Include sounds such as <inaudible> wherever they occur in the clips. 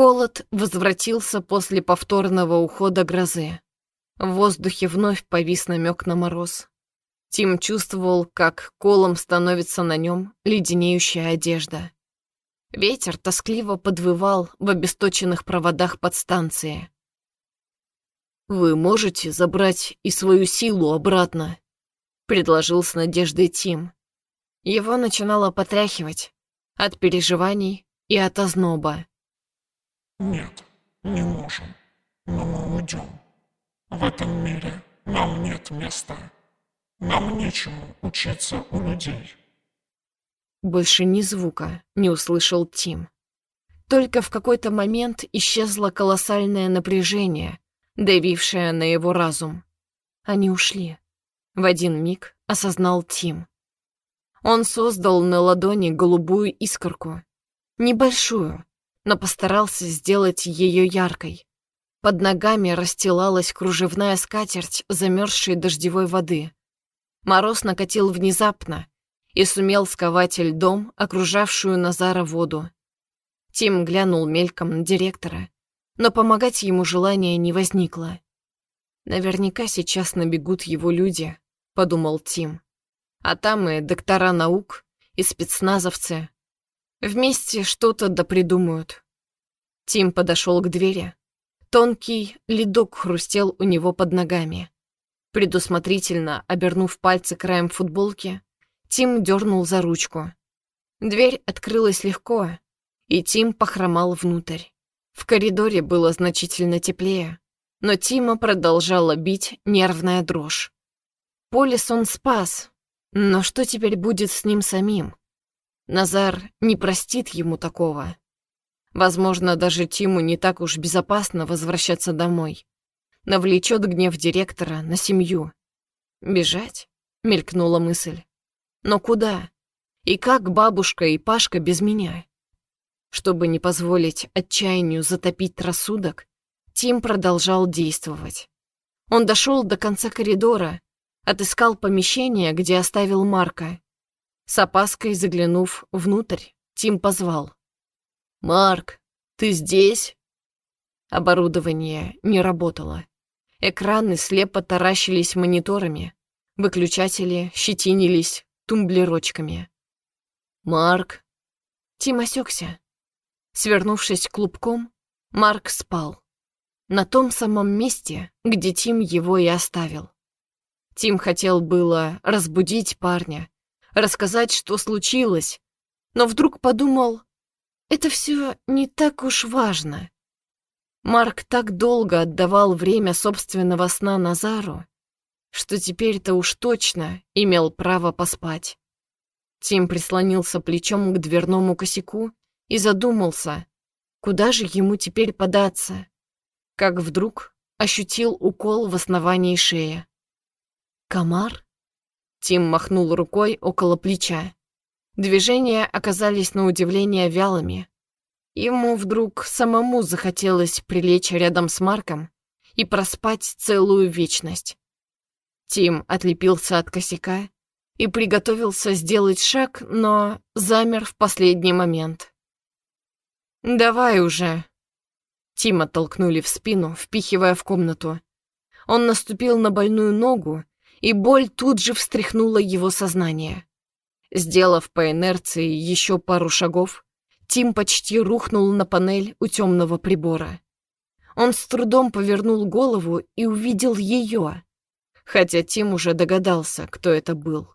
Холод возвратился после повторного ухода грозы. В воздухе вновь повис намек на мороз. Тим чувствовал, как колом становится на нем леденеющая одежда. Ветер тоскливо подвывал в обесточенных проводах подстанции. «Вы можете забрать и свою силу обратно?» — предложил с надеждой Тим. Его начинало потряхивать от переживаний и от озноба. «Нет, не можем, но мы уйдем. В этом мире нам нет места. Нам нечему учиться у людей». Больше ни звука не услышал Тим. Только в какой-то момент исчезло колоссальное напряжение, давившее на его разум. Они ушли. В один миг осознал Тим. Он создал на ладони голубую искорку. Небольшую, но постарался сделать ее яркой. Под ногами расстилалась кружевная скатерть замерзшей дождевой воды. Мороз накатил внезапно и сумел сковать льдом окружавшую Назара воду. Тим глянул мельком на директора, но помогать ему желания не возникло. «Наверняка сейчас набегут его люди», — подумал Тим. «А там и доктора наук, и спецназовцы. Вместе что-то допридумают». Тим подошел к двери. Тонкий ледок хрустел у него под ногами. Предусмотрительно обернув пальцы краем футболки, Тим дернул за ручку. Дверь открылась легко, и Тим похромал внутрь. В коридоре было значительно теплее, но Тима продолжала бить нервная дрожь. Полис он спас, но что теперь будет с ним самим? Назар не простит ему такого. Возможно, даже Тиму не так уж безопасно возвращаться домой. Навлечет гнев директора на семью. «Бежать?» — мелькнула мысль. «Но куда? И как бабушка и Пашка без меня?» Чтобы не позволить отчаянию затопить рассудок, Тим продолжал действовать. Он дошел до конца коридора, отыскал помещение, где оставил Марка. С опаской заглянув внутрь, Тим позвал. «Марк, ты здесь?» Оборудование не работало. Экраны слепо таращились мониторами, выключатели щетинились тумблерочками. «Марк?» Тим осекся. Свернувшись клубком, Марк спал. На том самом месте, где Тим его и оставил. Тим хотел было разбудить парня, рассказать, что случилось, но вдруг подумал, это все не так уж важно. Марк так долго отдавал время собственного сна Назару, что теперь-то уж точно имел право поспать. Тим прислонился плечом к дверному косяку и задумался, куда же ему теперь податься, как вдруг ощутил укол в основании шеи. «Комар?» Тим махнул рукой около плеча. Движения оказались на удивление вялыми. Ему вдруг самому захотелось прилечь рядом с Марком и проспать целую вечность. Тим отлепился от косяка и приготовился сделать шаг, но замер в последний момент. «Давай уже!» Тима толкнули в спину, впихивая в комнату. Он наступил на больную ногу, и боль тут же встряхнула его сознание. Сделав по инерции еще пару шагов, Тим почти рухнул на панель у темного прибора. Он с трудом повернул голову и увидел ее, хотя Тим уже догадался, кто это был.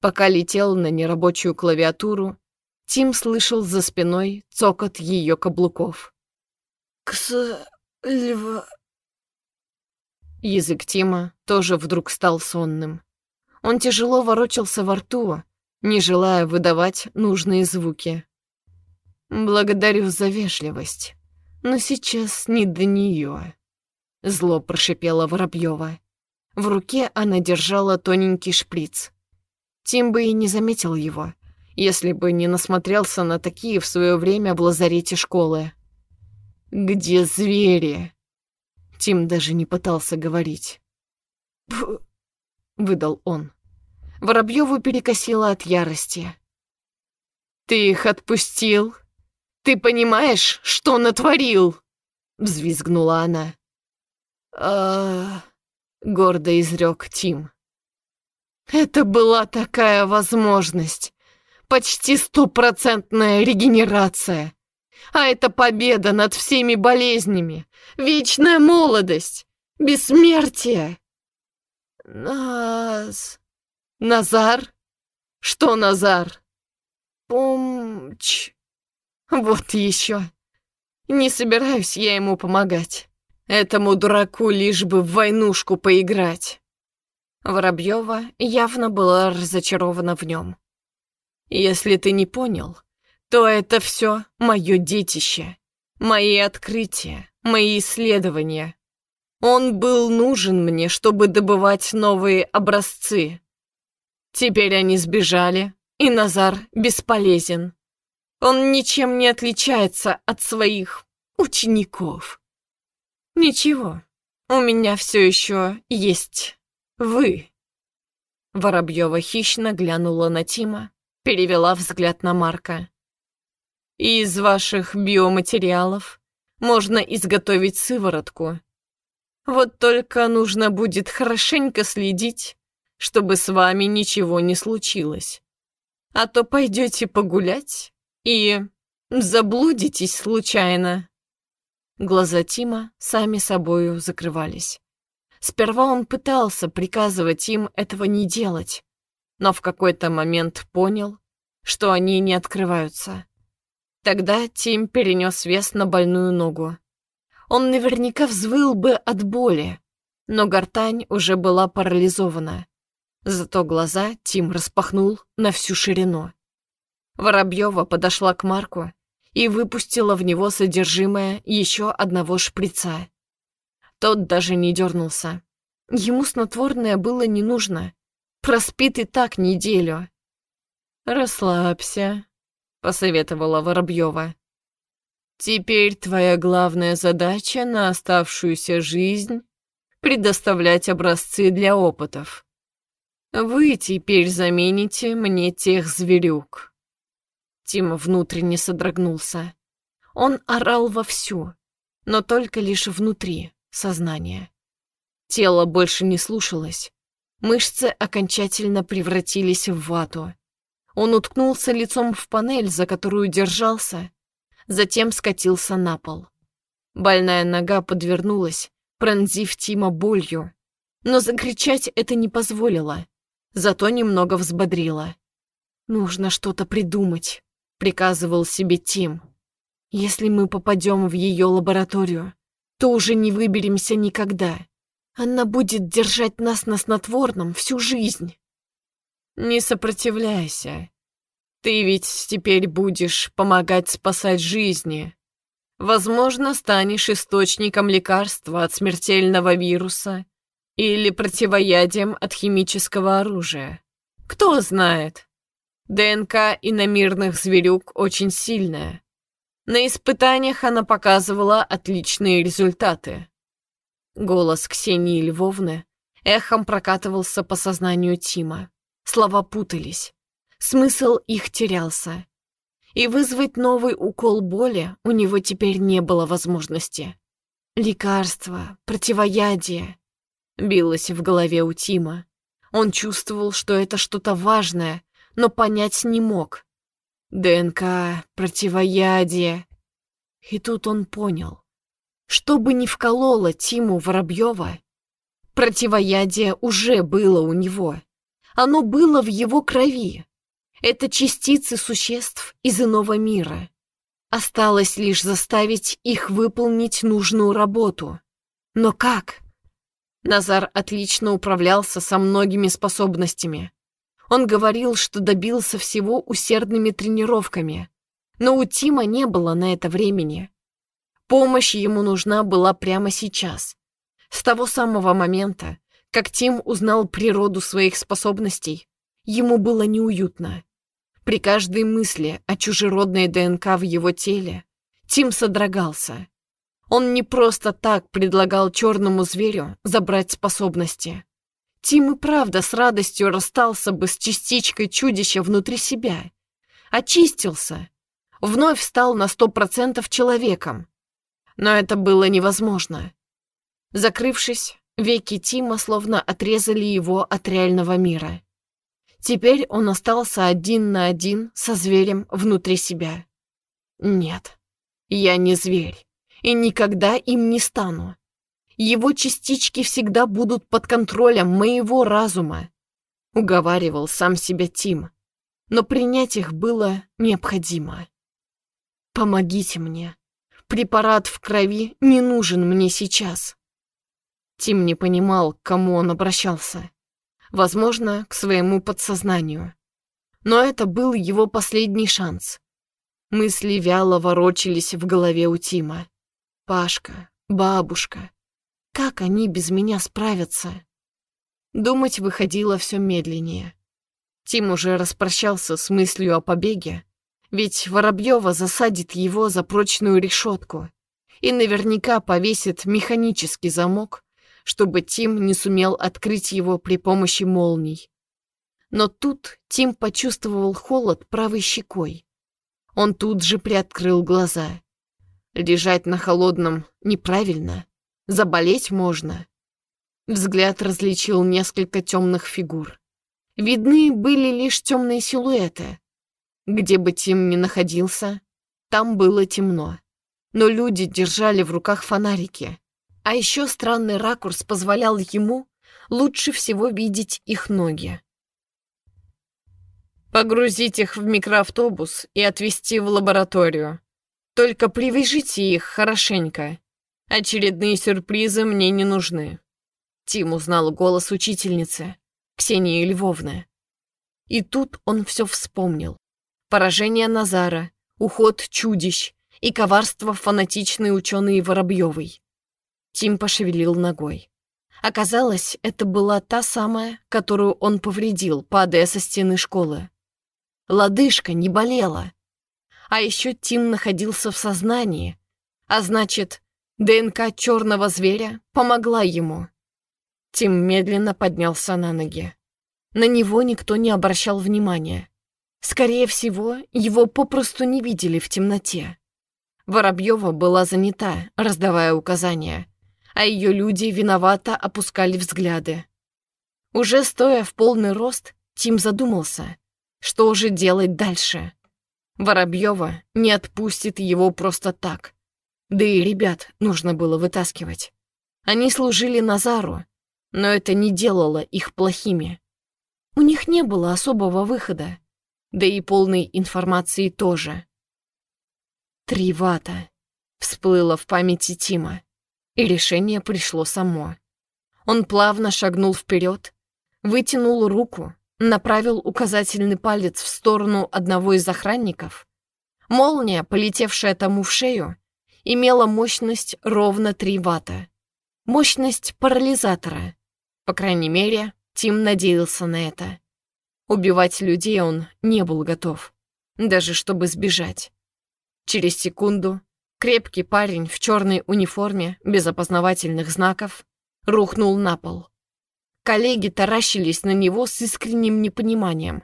Пока летел на нерабочую клавиатуру, Тим слышал за спиной цокот ее каблуков. «Кс... льва...» Язык Тима тоже вдруг стал сонным. Он тяжело ворочался во рту, не желая выдавать нужные звуки. «Благодарю за вежливость, но сейчас не до нее», — зло прошипела Воробьева. В руке она держала тоненький шприц. Тим бы и не заметил его, если бы не насмотрелся на такие в свое время в лазарете школы. «Где звери?» Тим даже не пытался говорить. Выдал он. Воробьеву перекосило от ярости. «Ты их отпустил?» Ты понимаешь, что натворил?» — взвизгнула она. а гордо изрек Тим. «Это была такая возможность. Почти стопроцентная регенерация. А это победа над всеми болезнями, вечная молодость, бессмертие. Нас... Назар? Что Назар? Помч... Вот еще. Не собираюсь я ему помогать. Этому дураку лишь бы в войнушку поиграть. Воробьева явно была разочарована в нем. Если ты не понял, то это все мое детище, мои открытия, мои исследования. Он был нужен мне, чтобы добывать новые образцы. Теперь они сбежали, и Назар бесполезен. Он ничем не отличается от своих учеников. Ничего, у меня все еще есть вы. Воробьева хищно глянула на Тима, перевела взгляд на Марка. Из ваших биоматериалов можно изготовить сыворотку. Вот только нужно будет хорошенько следить, чтобы с вами ничего не случилось. А то пойдете погулять и заблудитесь случайно. Глаза Тима сами собою закрывались. Сперва он пытался приказывать им этого не делать, но в какой-то момент понял, что они не открываются. Тогда Тим перенес вес на больную ногу. Он наверняка взвыл бы от боли, но гортань уже была парализована. Зато глаза Тим распахнул на всю ширину. Воробьева подошла к Марку и выпустила в него содержимое еще одного шприца. Тот даже не дернулся. Ему снотворное было не нужно. Проспит и так неделю. «Расслабься», посоветовала Воробьева. Теперь твоя главная задача на оставшуюся жизнь — предоставлять образцы для опытов. Вы теперь замените мне тех зверюк. Тима внутренне содрогнулся. Он орал вовсю, но только лишь внутри сознания. Тело больше не слушалось. Мышцы окончательно превратились в вату. Он уткнулся лицом в панель, за которую держался, затем скатился на пол. Больная нога подвернулась, пронзив Тима болью, но закричать это не позволило, зато немного взбодрило. «Нужно что-то придумать», — приказывал себе Тим. «Если мы попадем в ее лабораторию, то уже не выберемся никогда. Она будет держать нас на снотворном всю жизнь». Не сопротивляйся. Ты ведь теперь будешь помогать спасать жизни. Возможно, станешь источником лекарства от смертельного вируса или противоядием от химического оружия. Кто знает? ДНК иномирных зверюк очень сильная. На испытаниях она показывала отличные результаты. Голос Ксении Львовны эхом прокатывался по сознанию Тима. Слова путались. Смысл их терялся. И вызвать новый укол боли у него теперь не было возможности. Лекарство, противоядие. Билось в голове у Тима. Он чувствовал, что это что-то важное, но понять не мог. ДНК, противоядие. И тут он понял. Что бы ни вкололо Тиму Воробьева, противоядие уже было у него. Оно было в его крови. Это частицы существ из иного мира. Осталось лишь заставить их выполнить нужную работу. Но как? Назар отлично управлялся со многими способностями. Он говорил, что добился всего усердными тренировками. Но у Тима не было на это времени. Помощь ему нужна была прямо сейчас. С того самого момента, как Тим узнал природу своих способностей, ему было неуютно. При каждой мысли о чужеродной ДНК в его теле Тим содрогался. Он не просто так предлагал черному зверю забрать способности. Тим и правда с радостью расстался бы с частичкой чудища внутри себя. Очистился. вновь стал на сто процентов человеком. Но это было невозможно. Закрывшись, веки Тима словно отрезали его от реального мира. Теперь он остался один на один со зверем внутри себя. Нет, я не зверь, и никогда им не стану. Его частички всегда будут под контролем моего разума. Уговаривал сам себя Тим, но принять их было необходимо. Помогите мне. Препарат в крови не нужен мне сейчас. Тим не понимал, к кому он обращался. Возможно, к своему подсознанию. Но это был его последний шанс. Мысли вяло ворочались в голове у Тима. Пашка, бабушка. Как они без меня справятся? Думать выходило все медленнее. Тим уже распрощался с мыслью о побеге, ведь Воробьева засадит его за прочную решетку и наверняка повесит механический замок, чтобы Тим не сумел открыть его при помощи молний. Но тут Тим почувствовал холод правой щекой. Он тут же приоткрыл глаза. Лежать на холодном неправильно, заболеть можно. Взгляд различил несколько темных фигур. Видны были лишь темные силуэты, где бы Тим ни находился, там было темно. Но люди держали в руках фонарики. А еще странный ракурс позволял ему лучше всего видеть их ноги. «Погрузить их в микроавтобус и отвезти в лабораторию. Только привяжите их хорошенько. Очередные сюрпризы мне не нужны». Тим узнал голос учительницы, Ксении Львовны. И тут он все вспомнил поражение Назара, уход чудищ и коварство фанатичной ученой Воробьевой. Тим пошевелил ногой. Оказалось, это была та самая, которую он повредил, падая со стены школы. Лодыжка не болела. А еще Тим находился в сознании, а значит, ДНК черного зверя помогла ему. Тим медленно поднялся на ноги. На него никто не обращал внимания. Скорее всего, его попросту не видели в темноте. Воробьева была занята, раздавая указания, а ее люди виновато опускали взгляды. Уже стоя в полный рост, Тим задумался, что же делать дальше. Воробьева не отпустит его просто так. Да и ребят нужно было вытаскивать. Они служили Назару, но это не делало их плохими. У них не было особого выхода да и полной информации тоже. Три вата. Всплыло в памяти Тима, и решение пришло само. Он плавно шагнул вперед, вытянул руку, направил указательный палец в сторону одного из охранников. Молния, полетевшая тому в шею, имела мощность ровно 3 ватта. Мощность парализатора. По крайней мере, Тим надеялся на это. Убивать людей он не был готов, даже чтобы сбежать. Через секунду крепкий парень в черной униформе, без опознавательных знаков, рухнул на пол. Коллеги таращились на него с искренним непониманием.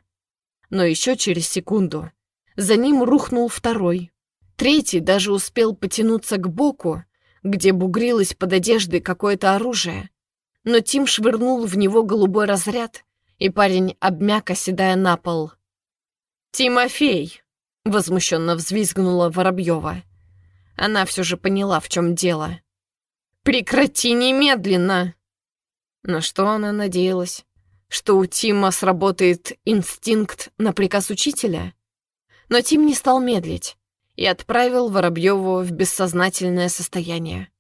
Но еще через секунду за ним рухнул второй. Третий даже успел потянуться к боку, где бугрилось под одеждой какое-то оружие, но Тим швырнул в него голубой разряд, и парень обмяк, оседая на пол. «Тимофей!» — возмущенно взвизгнула Воробьева. Она все же поняла, в чем дело. «Прекрати немедленно!» На что она надеялась? Что у Тима сработает инстинкт на приказ учителя? Но Тим не стал медлить и отправил Воробьеву в бессознательное состояние.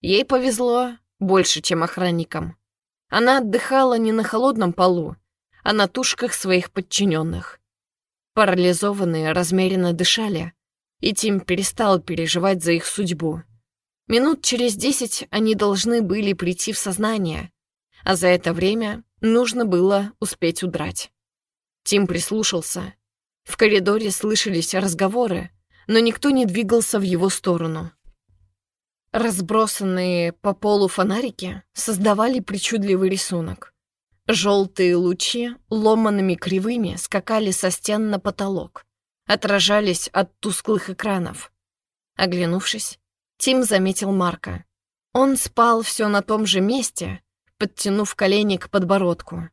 Ей повезло больше, чем охранникам. Она отдыхала не на холодном полу, а на тушках своих подчиненных. Парализованные размеренно дышали, и Тим перестал переживать за их судьбу. Минут через десять они должны были прийти в сознание, а за это время нужно было успеть удрать. Тим прислушался. В коридоре слышались разговоры, но никто не двигался в его сторону. Разбросанные по полу фонарики создавали причудливый рисунок. Желтые лучи ломанными кривыми скакали со стен на потолок, отражались от тусклых экранов. Оглянувшись, Тим заметил Марка. Он спал все на том же месте, подтянув колени к подбородку.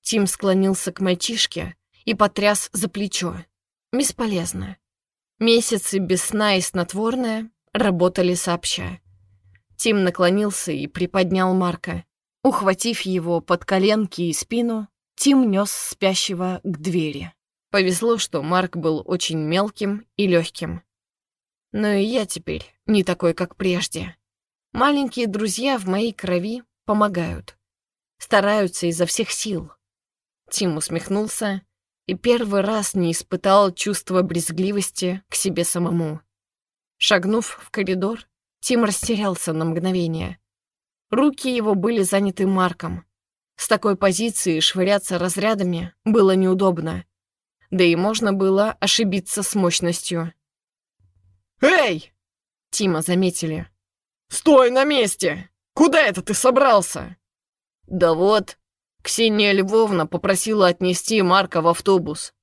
Тим склонился к мальчишке и потряс за плечо. Бесполезно. Месяцы без сна и снотворное работали сообща. Тим наклонился и приподнял Марка. Ухватив его под коленки и спину, Тим нес спящего к двери. Повезло, что Марк был очень мелким и легким. Но и я теперь не такой, как прежде. Маленькие друзья в моей крови помогают. Стараются изо всех сил. Тим усмехнулся и первый раз не испытал чувства брезгливости к себе самому. Шагнув в коридор, Тим растерялся на мгновение. Руки его были заняты Марком. С такой позиции швыряться разрядами было неудобно. Да и можно было ошибиться с мощностью. «Эй!» Тима заметили. «Стой на месте! Куда это ты собрался?» «Да вот, Ксения Львовна попросила отнести Марка в автобус.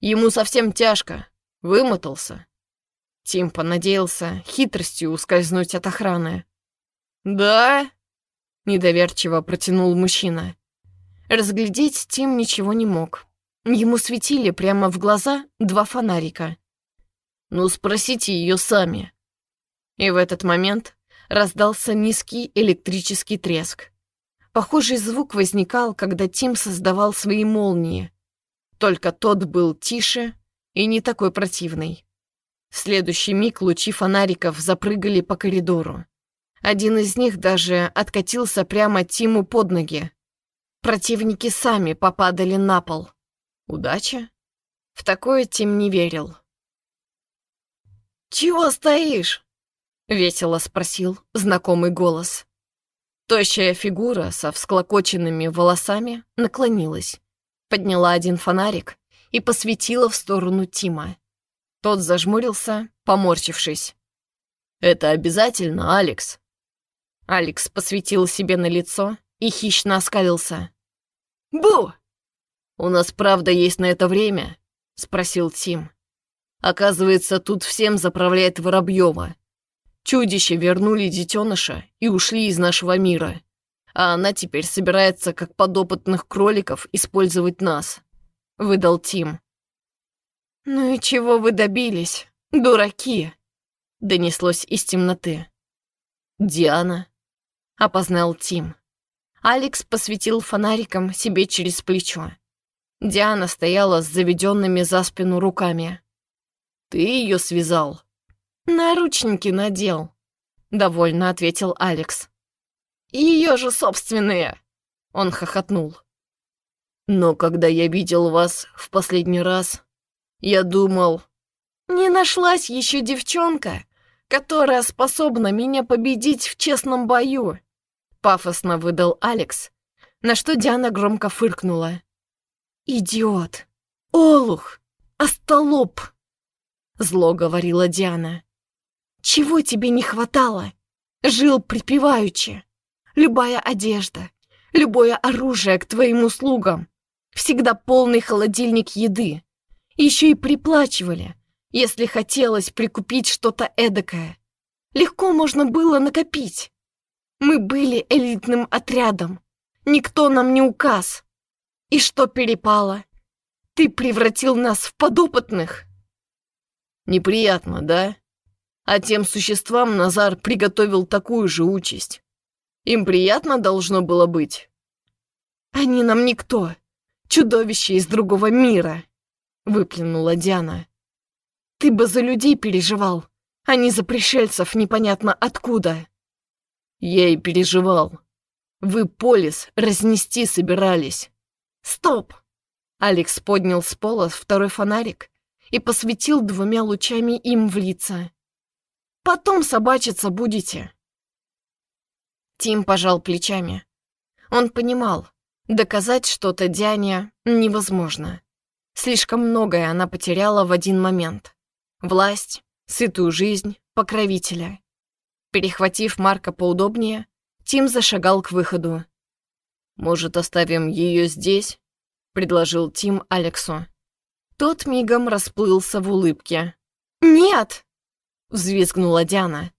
Ему совсем тяжко, вымотался». Тим понадеялся хитростью ускользнуть от охраны. «Да?» — недоверчиво протянул мужчина. Разглядеть Тим ничего не мог. Ему светили прямо в глаза два фонарика. «Ну, спросите ее сами». И в этот момент раздался низкий электрический треск. Похожий звук возникал, когда Тим создавал свои молнии. Только тот был тише и не такой противный. В следующий миг лучи фонариков запрыгали по коридору. Один из них даже откатился прямо Тиму под ноги. Противники сами попадали на пол. Удача? В такое Тим не верил. «Чего стоишь?» — весело спросил знакомый голос. Тощая фигура со всклокоченными волосами наклонилась, подняла один фонарик и посветила в сторону Тима. Тот зажмурился, поморщившись. «Это обязательно, Алекс?» Алекс посветил себе на лицо и хищно оскалился. «Бу!» «У нас правда есть на это время?» — спросил Тим. «Оказывается, тут всем заправляет Воробьева. Чудища вернули детеныша и ушли из нашего мира. А она теперь собирается, как подопытных кроликов, использовать нас», — выдал Тим. «Ну и чего вы добились, дураки?» — донеслось из темноты. «Диана», — опознал Тим. Алекс посветил фонариком себе через плечо. Диана стояла с заведенными за спину руками. «Ты ее связал?» «Наручники надел», — довольно ответил Алекс. «Ее же собственные!» — он хохотнул. «Но когда я видел вас в последний раз, я думал...» «Не нашлась еще девчонка, которая способна меня победить в честном бою», — пафосно выдал Алекс, на что Диана громко фыркнула. «Идиот! Олух! Остолоп!» Зло говорила Диана. Чего тебе не хватало? Жил припеваючи. Любая одежда, любое оружие к твоим услугам. Всегда полный холодильник еды. Еще и приплачивали, если хотелось прикупить что-то эдакое. Легко можно было накопить. Мы были элитным отрядом. Никто нам не указ. И что перепало? Ты превратил нас в подопытных. Неприятно, да? А тем существам Назар приготовил такую же участь. Им приятно должно было быть. «Они нам никто. Чудовище из другого мира», — выплюнула Диана. «Ты бы за людей переживал, а не за пришельцев непонятно откуда». «Я и переживал. Вы полис разнести собирались». «Стоп!» Алекс поднял с пола второй фонарик и посветил двумя лучами им в лица. Потом собачиться будете». Тим пожал плечами. Он понимал, доказать что-то Диане невозможно. Слишком многое она потеряла в один момент. Власть, сытую жизнь, покровителя. Перехватив Марка поудобнее, Тим зашагал к выходу. «Может, оставим ее здесь?» — предложил Тим Алексу. Тот мигом расплылся в улыбке. «Нет!» — взвизгнула Диана.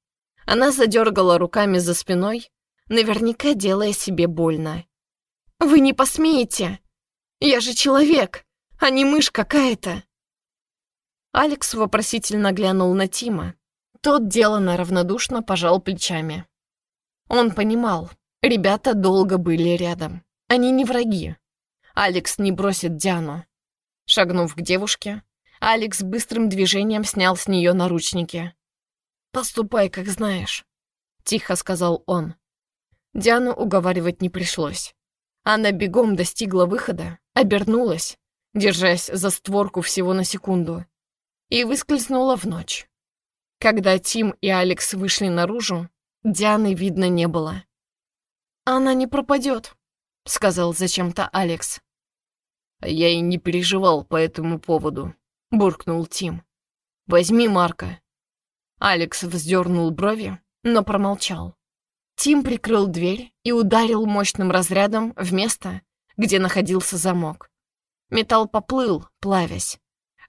Она задергала руками за спиной, наверняка делая себе больно. «Вы не посмеете! Я же человек, а не мышь какая-то!» Алекс вопросительно глянул на Тима. Тот деланно равнодушно пожал плечами. Он понимал, ребята долго были рядом. Они не враги. Алекс не бросит Диану. Шагнув к девушке, Алекс быстрым движением снял с нее наручники. «Поступай, как знаешь», — тихо сказал он. Диану уговаривать не пришлось. Она бегом достигла выхода, обернулась, держась за створку всего на секунду, и выскользнула в ночь. Когда Тим и Алекс вышли наружу, Дианы видно не было. «Она не пропадет», — сказал зачем-то Алекс. «Я и не переживал по этому поводу», — буркнул Тим. «Возьми Марка». Алекс вздернул брови, но промолчал. Тим прикрыл дверь и ударил мощным разрядом в место, где находился замок. Металл поплыл, плавясь.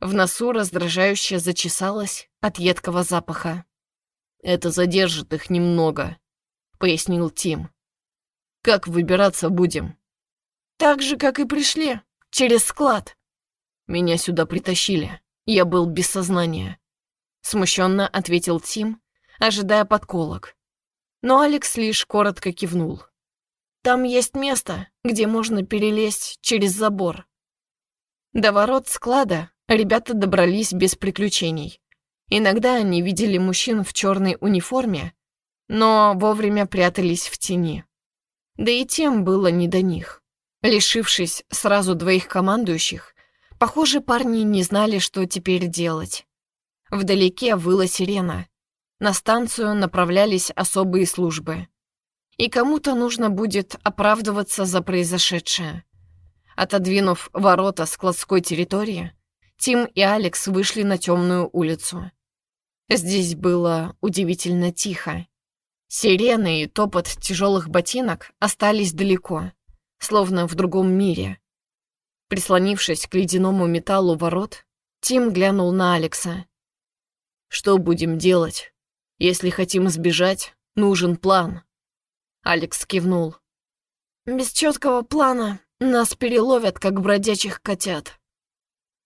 В носу раздражающе зачесалось от едкого запаха. «Это задержит их немного», — пояснил Тим. «Как выбираться будем?» «Так же, как и пришли, через склад». «Меня сюда притащили, я был без сознания», — смущенно ответил Тим, ожидая подколок. Но Алекс лишь коротко кивнул. «Там есть место, где можно перелезть через забор». До ворот склада ребята добрались без приключений. Иногда они видели мужчин в черной униформе, но вовремя прятались в тени. Да и тем было не до них. Лишившись сразу двоих командующих, похоже, парни не знали, что теперь делать. Вдалеке выла сирена. На станцию направлялись особые службы. И кому-то нужно будет оправдываться за произошедшее. Отодвинув ворота складской территории, Тим и Алекс вышли на темную улицу. Здесь было удивительно тихо. Сирены и топот тяжелых ботинок остались далеко, словно в другом мире. Прислонившись к ледяному металлу ворот, Тим глянул на Алекса. «Что будем делать? Если хотим сбежать, нужен план». Алекс кивнул. «Без четкого плана нас переловят, как бродячих котят».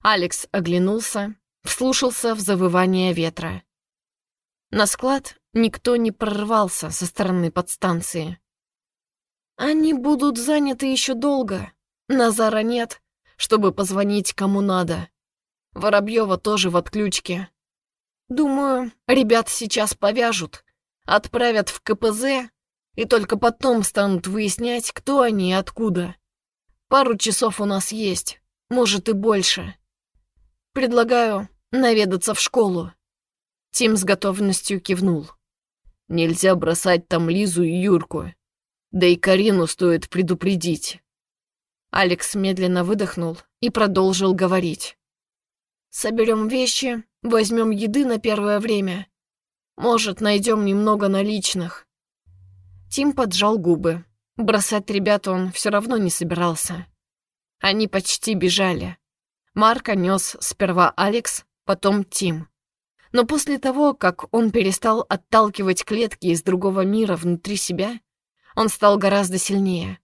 Алекс оглянулся, вслушался в завывание ветра. На склад никто не прорвался со стороны подстанции. Они будут заняты еще долго. Назара нет, чтобы позвонить кому надо. Воробьева тоже в отключке. Думаю, ребят сейчас повяжут, отправят в КПЗ и только потом станут выяснять, кто они и откуда. Пару часов у нас есть, может и больше. Предлагаю наведаться в школу. Тим с готовностью кивнул. Нельзя бросать там Лизу и Юрку. Да и Карину стоит предупредить. Алекс медленно выдохнул и продолжил говорить. «Соберем вещи, возьмем еды на первое время. Может, найдем немного наличных». Тим поджал губы. Бросать ребят он все равно не собирался. Они почти бежали. Марка нес сперва Алекс, потом Тим. Но после того, как он перестал отталкивать клетки из другого мира внутри себя, он стал гораздо сильнее.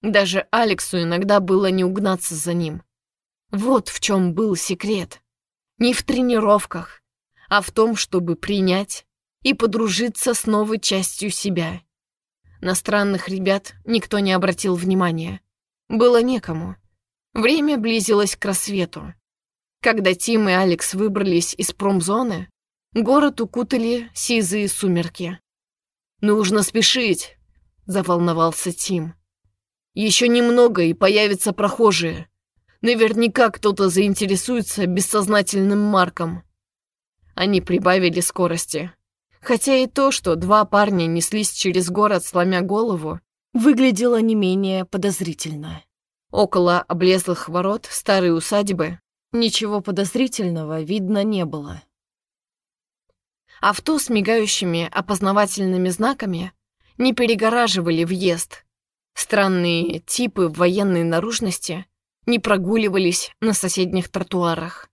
Даже Алексу иногда было не угнаться за ним. Вот в чем был секрет. Не в тренировках, а в том, чтобы принять и подружиться с новой частью себя. На странных ребят никто не обратил внимания. Было некому. Время близилось к рассвету. Когда Тим и Алекс выбрались из промзоны, город укутали сизые сумерки. «Нужно спешить», — заволновался Тим. «Еще немного, и появятся прохожие. Наверняка кто-то заинтересуется бессознательным Марком». Они прибавили скорости. Хотя и то, что два парня неслись через город, сломя голову, выглядело не менее подозрительно. Около облезлых ворот старой усадьбы Ничего подозрительного видно не было. Авто с мигающими опознавательными знаками не перегораживали въезд. Странные типы военной наружности не прогуливались на соседних тротуарах.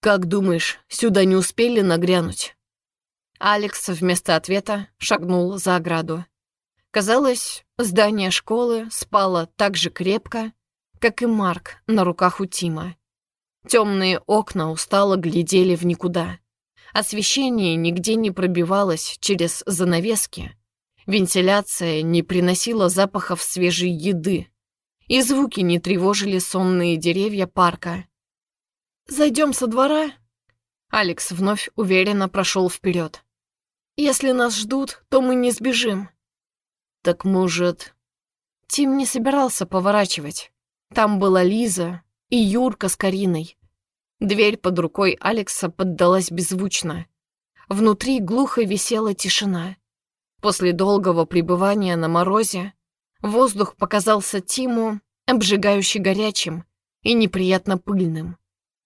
«Как думаешь, сюда не успели нагрянуть?» Алекс вместо ответа шагнул за ограду. Казалось, здание школы спало так же крепко, как и Марк на руках у Тима. Темные окна устало глядели в никуда. Освещение нигде не пробивалось через занавески. Вентиляция не приносила запахов свежей еды. И звуки не тревожили сонные деревья парка. «Зайдем со двора?» Алекс вновь уверенно прошел вперед. «Если нас ждут, то мы не сбежим». «Так, может...» Тим не собирался поворачивать. Там была Лиза и Юрка с Кариной. Дверь под рукой Алекса поддалась беззвучно. Внутри глухо висела тишина. После долгого пребывания на морозе воздух показался Тиму обжигающе горячим и неприятно пыльным.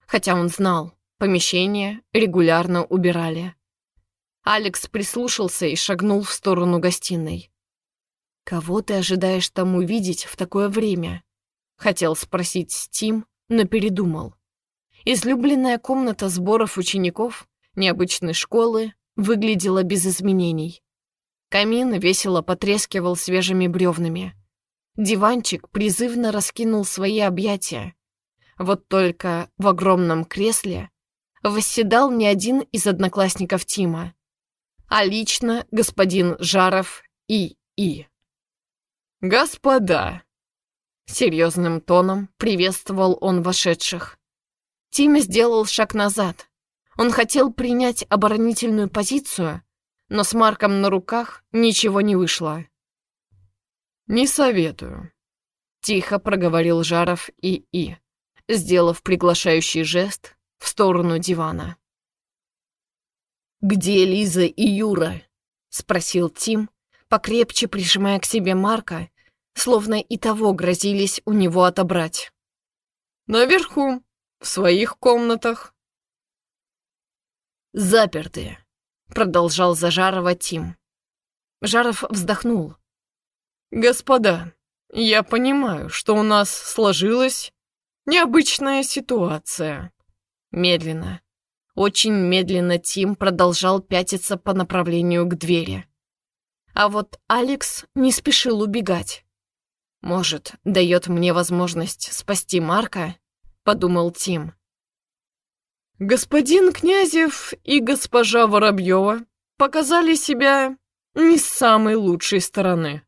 Хотя он знал, помещение регулярно убирали. Алекс прислушался и шагнул в сторону гостиной. «Кого ты ожидаешь там увидеть в такое время?» Хотел спросить Тим, но передумал. Излюбленная комната сборов учеников необычной школы выглядела без изменений. Камин весело потрескивал свежими бревнами. Диванчик призывно раскинул свои объятия. Вот только в огромном кресле восседал не один из одноклассников Тима, а лично господин Жаров и И. «Господа!» Серьезным тоном приветствовал он вошедших. Тим сделал шаг назад. Он хотел принять оборонительную позицию, но с Марком на руках ничего не вышло. «Не советую», — тихо проговорил Жаров и И, сделав приглашающий жест в сторону дивана. «Где Лиза и Юра?» — спросил Тим, покрепче прижимая к себе Марка, словно и того грозились у него отобрать. «Наверху», в своих комнатах. Запертые, продолжал зажарова Тим. Жаров вздохнул. Господа, я понимаю, что у нас сложилась необычная ситуация. Медленно, очень медленно Тим продолжал пятиться по направлению к двери. А вот Алекс не спешил убегать. Может, дает мне возможность спасти Марка? подумал Тим. Господин Князев и госпожа Воробьева показали себя не с самой лучшей стороны.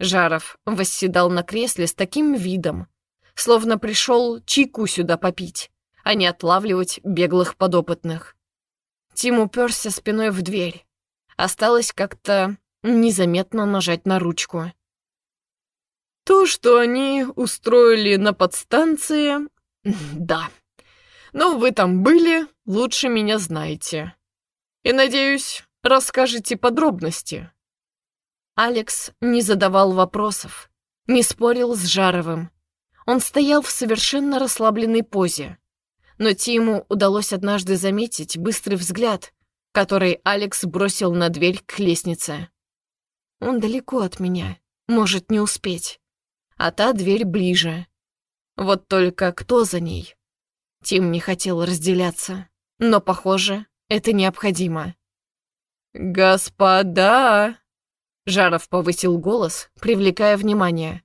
Жаров восседал на кресле с таким видом, словно пришел чайку сюда попить, а не отлавливать беглых подопытных. Тим уперся спиной в дверь. Осталось как-то незаметно нажать на ручку. То, что они устроили на подстанции, <laughs> да. Но вы там были, лучше меня знаете. И, надеюсь, расскажете подробности. Алекс не задавал вопросов, не спорил с Жаровым. Он стоял в совершенно расслабленной позе. Но Тиму удалось однажды заметить быстрый взгляд, который Алекс бросил на дверь к лестнице. Он далеко от меня, может не успеть а та дверь ближе. Вот только кто за ней? Тим не хотел разделяться, но, похоже, это необходимо. «Господа!» Жаров повысил голос, привлекая внимание.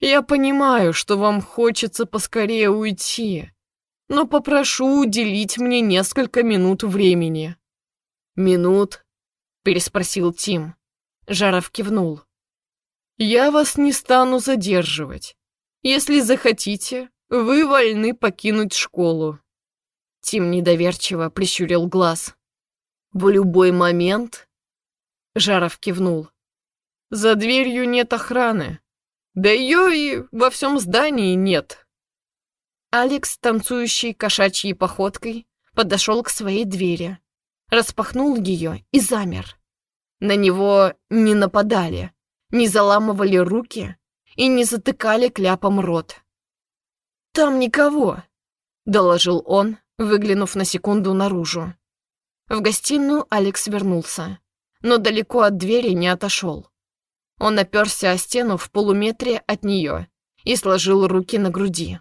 «Я понимаю, что вам хочется поскорее уйти, но попрошу уделить мне несколько минут времени». «Минут?» — переспросил Тим. Жаров кивнул. Я вас не стану задерживать. Если захотите, вы вольны покинуть школу». Тим недоверчиво прищурил глаз. «В любой момент?» Жаров кивнул. «За дверью нет охраны. Да ее и во всем здании нет». Алекс, танцующий кошачьей походкой, подошел к своей двери, распахнул ее и замер. На него не нападали не заламывали руки и не затыкали кляпом рот. «Там никого», — доложил он, выглянув на секунду наружу. В гостиную Алекс вернулся, но далеко от двери не отошел. Он оперся о стену в полуметре от нее и сложил руки на груди.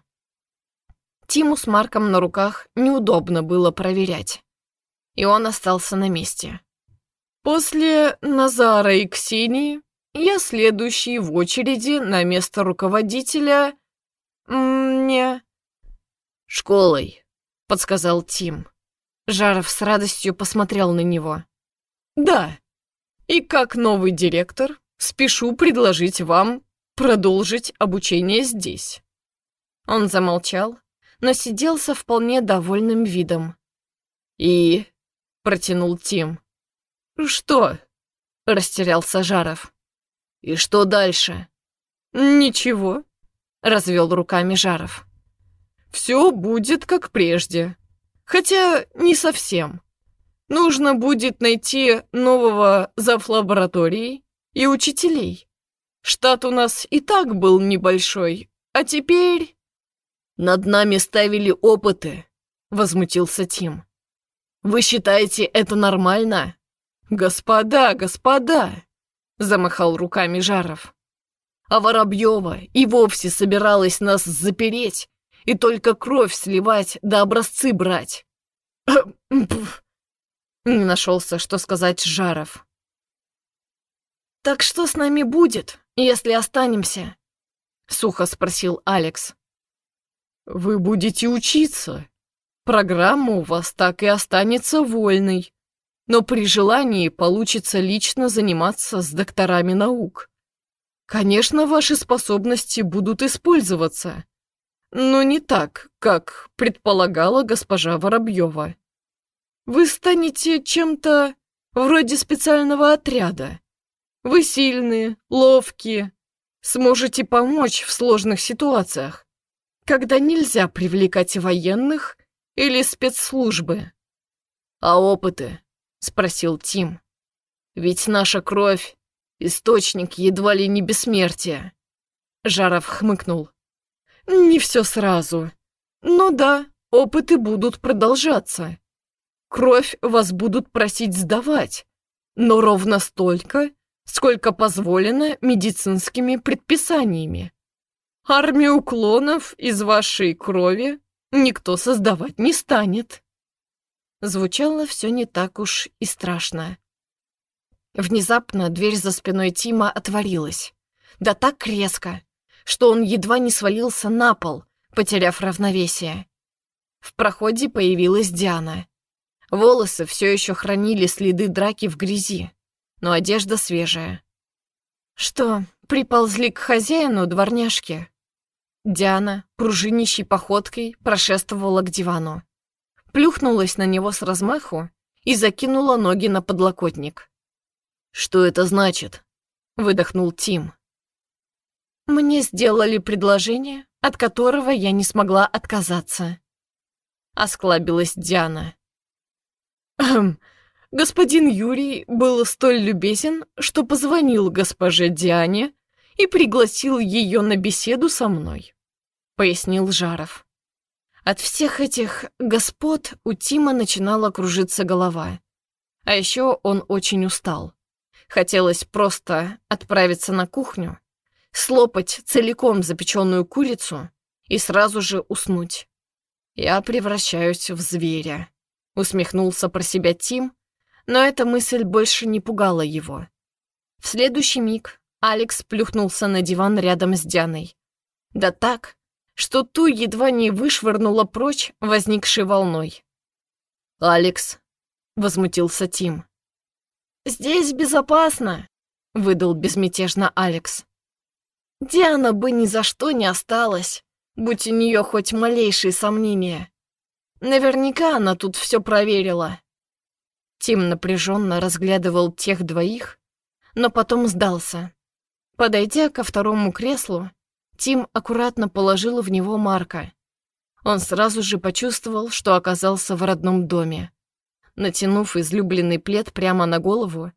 Тиму с Марком на руках неудобно было проверять. И он остался на месте. После Назара и Ксении я следующий в очереди на место руководителя... Мне... «Школой», — подсказал Тим. Жаров с радостью посмотрел на него. «Да. И как новый директор, спешу предложить вам продолжить обучение здесь». Он замолчал, но сидел со вполне довольным видом. «И...» — протянул Тим. «Что?» — растерялся Жаров. «И что дальше?» «Ничего», — развел руками Жаров. «Все будет как прежде. Хотя не совсем. Нужно будет найти нового зав. лабораторией и учителей. Штат у нас и так был небольшой, а теперь...» «Над нами ставили опыты», — возмутился Тим. «Вы считаете это нормально?» «Господа, господа!» — замахал руками Жаров. «А Воробьева и вовсе собиралась нас запереть и только кровь сливать да образцы брать». Не нашелся, что сказать Жаров. «Так что с нами будет, если останемся?» — сухо спросил Алекс. Вы будете учиться. Программа у вас так и останется вольной. Но при желании получится лично заниматься с докторами наук. Конечно, ваши способности будут использоваться. Но не так, как предполагала госпожа Воробьева. Вы станете чем-то вроде специального отряда. Вы сильные, ловкие, сможете помочь в сложных ситуациях когда нельзя привлекать военных или спецслужбы. «А опыты?» — спросил Тим. «Ведь наша кровь — источник едва ли не бессмертия». Жаров хмыкнул. «Не все сразу. Но да, опыты будут продолжаться. Кровь вас будут просить сдавать, но ровно столько, сколько позволено медицинскими предписаниями. Армию клонов из вашей крови никто создавать не станет. Звучало все не так уж и страшно. Внезапно дверь за спиной Тима отворилась. Да так резко, что он едва не свалился на пол, потеряв равновесие. В проходе появилась Диана. Волосы все еще хранили следы драки в грязи, но одежда свежая. «Что, приползли к хозяину дворняжки?» Диана, пружинищей походкой, прошествовала к дивану. Плюхнулась на него с размаху и закинула ноги на подлокотник. «Что это значит?» — выдохнул Тим. «Мне сделали предложение, от которого я не смогла отказаться», — осклабилась Диана. «Эм, господин Юрий был столь любезен, что позвонил госпоже Диане и пригласил ее на беседу со мной», — пояснил Жаров. От всех этих господ у Тима начинала кружиться голова. А еще он очень устал. Хотелось просто отправиться на кухню, слопать целиком запеченную курицу и сразу же уснуть. «Я превращаюсь в зверя», — усмехнулся про себя Тим, но эта мысль больше не пугала его. В следующий миг Алекс плюхнулся на диван рядом с Дианой. Да так, что ту едва не вышвырнула прочь возникшей волной. «Алекс», — возмутился Тим. «Здесь безопасно», — выдал безмятежно Алекс. «Диана бы ни за что не осталась, будь у нее хоть малейшие сомнения. Наверняка она тут все проверила». Тим напряженно разглядывал тех двоих, но потом сдался. Подойдя ко второму креслу, Тим аккуратно положил в него Марка. Он сразу же почувствовал, что оказался в родном доме. Натянув излюбленный плед прямо на голову,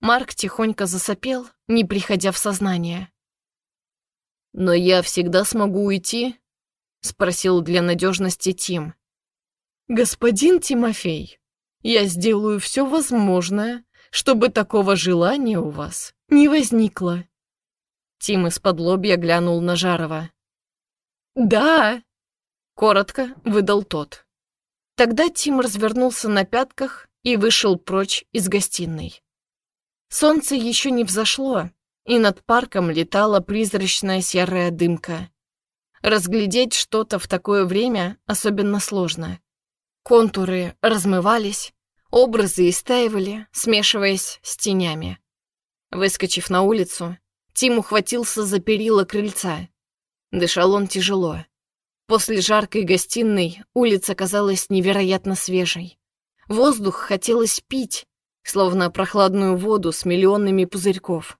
Марк тихонько засопел, не приходя в сознание. «Но я всегда смогу уйти?» — спросил для надежности Тим. «Господин Тимофей, я сделаю все возможное, чтобы такого желания у вас не возникло», Тим из-под лобья глянул на Жарова. «Да!» — коротко выдал тот. Тогда Тим развернулся на пятках и вышел прочь из гостиной. Солнце еще не взошло, и над парком летала призрачная серая дымка. Разглядеть что-то в такое время особенно сложно. Контуры размывались, образы истаивали, смешиваясь с тенями. Выскочив на улицу, Тим ухватился за перила крыльца. Дышал он тяжело. После жаркой гостиной улица казалась невероятно свежей. Воздух хотелось пить, словно прохладную воду с миллионами пузырьков.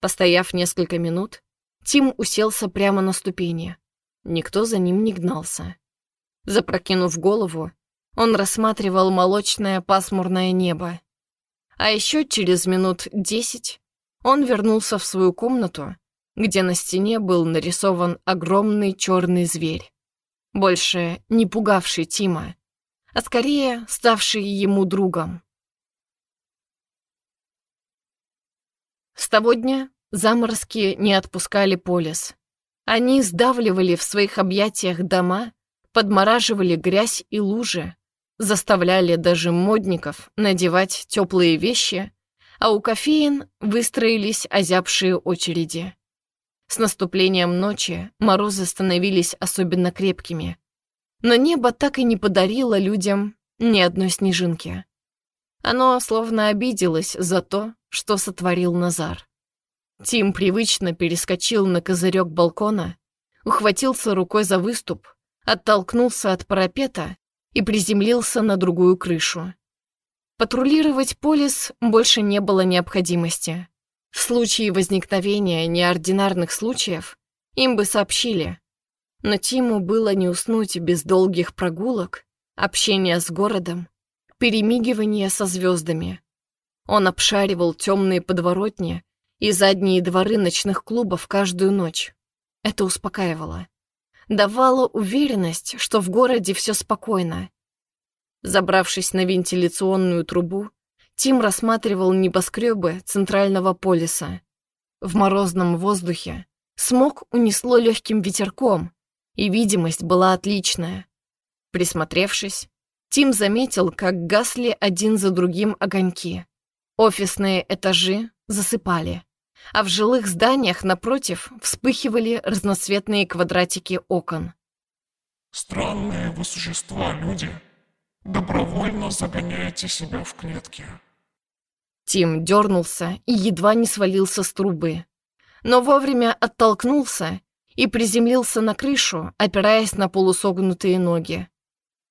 Постояв несколько минут, Тим уселся прямо на ступени. Никто за ним не гнался. Запрокинув голову, он рассматривал молочное пасмурное небо. А еще через минут десять он вернулся в свою комнату, где на стене был нарисован огромный черный зверь, больше не пугавший Тима, а скорее ставший ему другом. С того дня заморозки не отпускали полис. Они сдавливали в своих объятиях дома, подмораживали грязь и лужи, заставляли даже модников надевать теплые вещи, а у кофеин выстроились озябшие очереди. С наступлением ночи морозы становились особенно крепкими, но небо так и не подарило людям ни одной снежинки. Оно словно обиделось за то, что сотворил Назар. Тим привычно перескочил на козырек балкона, ухватился рукой за выступ, оттолкнулся от парапета и приземлился на другую крышу. Патрулировать полис больше не было необходимости. В случае возникновения неординарных случаев им бы сообщили. Но Тиму было не уснуть без долгих прогулок, общения с городом, перемигивания со звездами. Он обшаривал темные подворотни и задние дворы ночных клубов каждую ночь. Это успокаивало. Давало уверенность, что в городе все спокойно. Забравшись на вентиляционную трубу, Тим рассматривал небоскребы центрального полиса. В морозном воздухе смог унесло легким ветерком, и видимость была отличная. Присмотревшись, Тим заметил, как гасли один за другим огоньки. Офисные этажи засыпали, а в жилых зданиях напротив вспыхивали разноцветные квадратики окон. Странные вы существа, люди. Добровольно загоняете себя в клетки. Тим дернулся и едва не свалился с трубы, но вовремя оттолкнулся и приземлился на крышу, опираясь на полусогнутые ноги.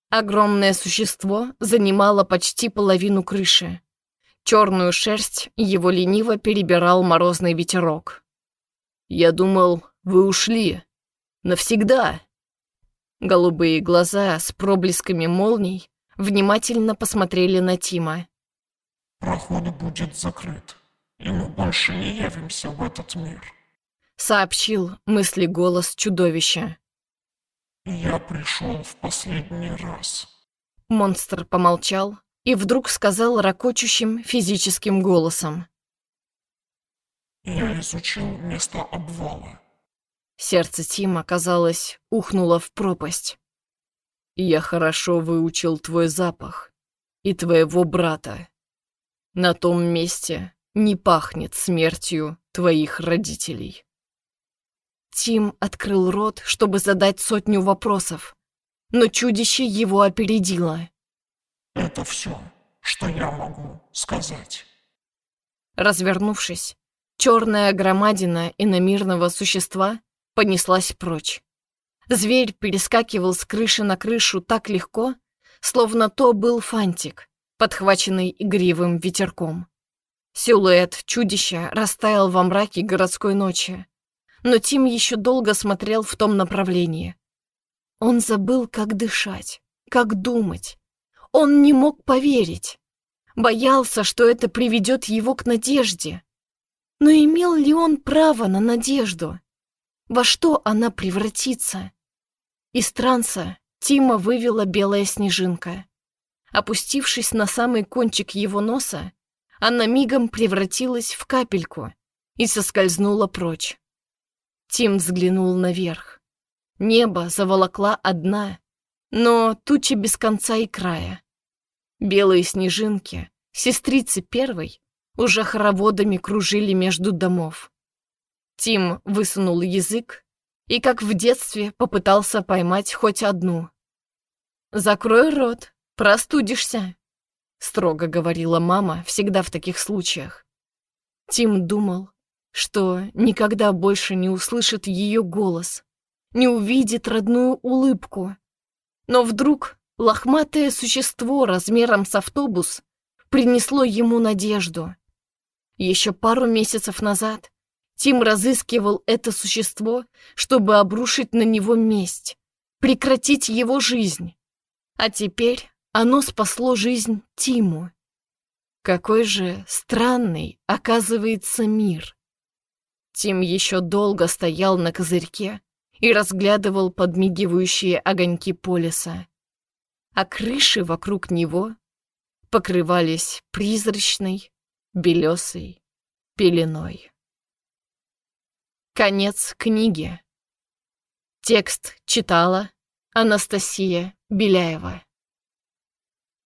Огромное существо занимало почти половину крыши. Черную шерсть его лениво перебирал морозный ветерок. «Я думал, вы ушли. Навсегда!» Голубые глаза с проблесками молний внимательно посмотрели на Тима. «Проход будет закрыт, и мы больше не явимся в этот мир», сообщил мысли голос чудовища. «Я пришел в последний раз». Монстр помолчал, и вдруг сказал ракочущим физическим голосом. «Я изучил место обвала». Сердце Тима, казалось, ухнуло в пропасть. «Я хорошо выучил твой запах и твоего брата. На том месте не пахнет смертью твоих родителей». Тим открыл рот, чтобы задать сотню вопросов, но чудище его опередило. Это все, что я могу сказать. Развернувшись, черная громадина иномирного существа понеслась прочь. Зверь перескакивал с крыши на крышу так легко, словно то был фантик, подхваченный игривым ветерком. Силуэт чудища растаял во мраке городской ночи, но Тим еще долго смотрел в том направлении. Он забыл, как дышать, как думать, он не мог поверить. Боялся, что это приведет его к надежде. Но имел ли он право на надежду? Во что она превратится? Из транса Тима вывела белая снежинка. Опустившись на самый кончик его носа, она мигом превратилась в капельку и соскользнула прочь. Тим взглянул наверх. Небо заволокла одна, но тучи без конца и края. Белые снежинки, сестрицы первой, уже хороводами кружили между домов. Тим высунул язык и, как в детстве, попытался поймать хоть одну. «Закрой рот, простудишься», — строго говорила мама всегда в таких случаях. Тим думал, что никогда больше не услышит ее голос, не увидит родную улыбку. Но вдруг лохматое существо размером с автобус принесло ему надежду. Еще пару месяцев назад Тим разыскивал это существо, чтобы обрушить на него месть, прекратить его жизнь. А теперь оно спасло жизнь Тиму. Какой же странный оказывается мир. Тим еще долго стоял на козырьке и разглядывал подмигивающие огоньки полиса. А крыши вокруг него покрывались призрачной, белесой пеленой. Конец книги. Текст читала Анастасия Беляева.